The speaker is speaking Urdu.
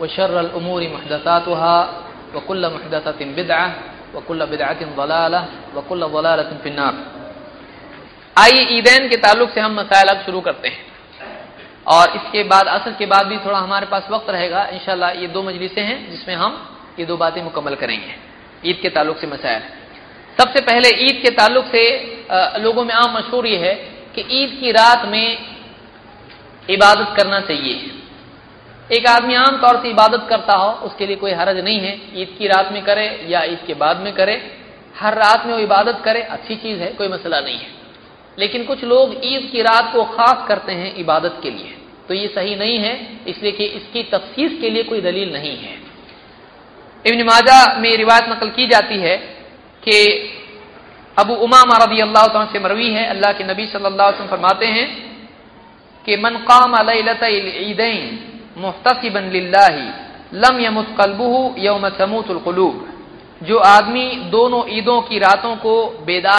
وشر الأمور محدثاتها وكل محدثة بدعة وكل بدعة ضلالة وكل ضلالة في النار. آئیے عیدین کے تعلق سے ہم مسائل اب شروع کرتے ہیں اور اس کے بعد اصل کے بعد بھی تھوڑا ہمارے پاس وقت رہے گا انشاءاللہ یہ دو مجلسیں ہیں جس میں ہم یہ دو باتیں مکمل کریں گے عید کے تعلق سے مسائل. سب سے پہلے عید کے تعلق سے لوگوں میں عام مشہور یہ ہے کہ عید کی رات میں عبادت کرنا چاہیے۔ ایک آدمی عام طور سے عبادت کرتا ہو، اس کے لیے کوئی حرج نہیں ہے۔ عید کی رات میں کرے یا عید کے بعد میں کرے۔ ہر رات میں وہ عبادت کرے، اچھی چیز ہے، کوئی مسئلہ نہیں ہے۔ لیکن کچھ لوگ عید کی رات کو خاص کرتے ہیں عبادت کے لیے۔ تو یہ صحیح نہیں ہے، اس لیے کہ اس کی تفصیل کے لیے کوئی دلیل نہیں ہے۔ ابن ماجہ میں روایت نقل کی جاتی ہے کہ ابو امام رضی اللہ تعالیٰ سے مروی ہے۔ اللہ کے نبی صلی اللہ علیہ وسلم فرماتے ہیں کہ من قام لیلت العیدین محتسبا للہ، لم يمت قلبه یوم تموت القلوب۔ جو آدمی دونوں عیدوں کی راتوں کو بیدار